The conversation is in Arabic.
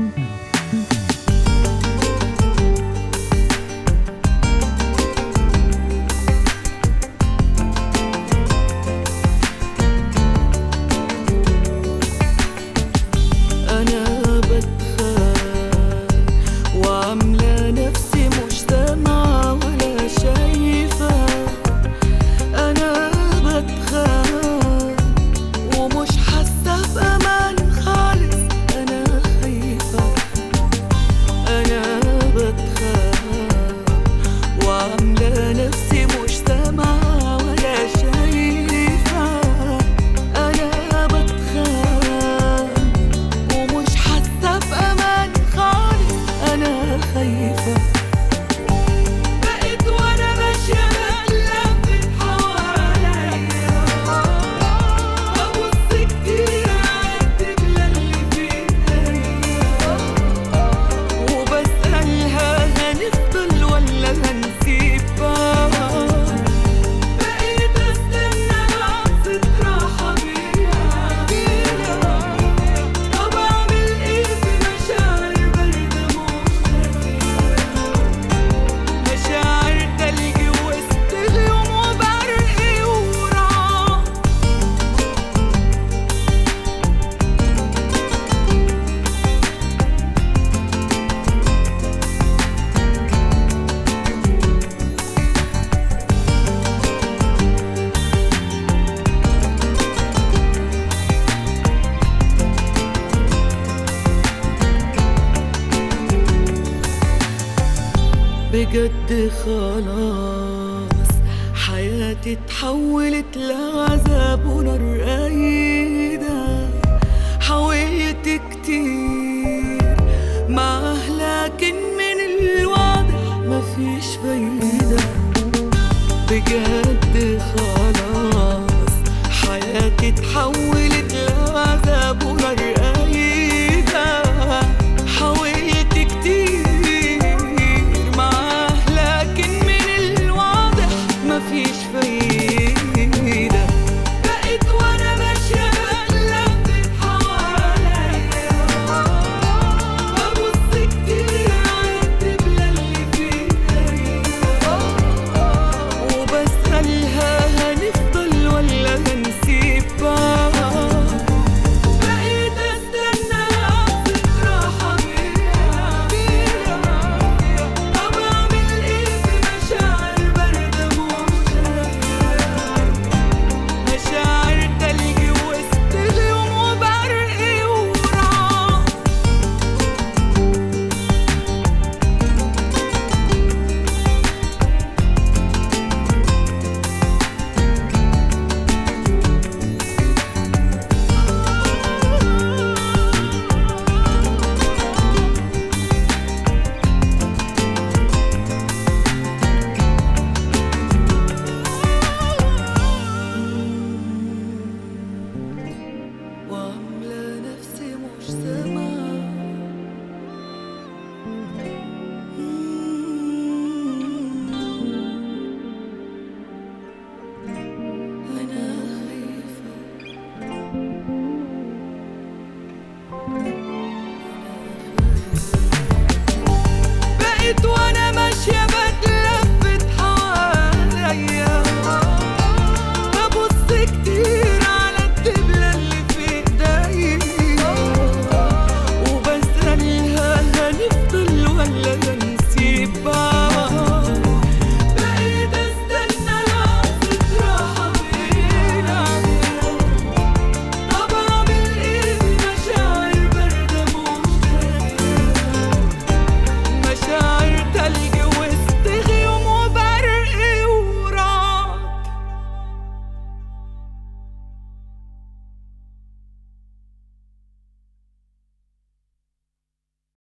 Mm-hmm. بجد خلاص. حياتي اتحولت لعذاب ونار قايدة حاولت كتير معاه لكن من الواضح مفيش فايدة. بجد خلاص. حياتي اتحولت لعذاب ونار toi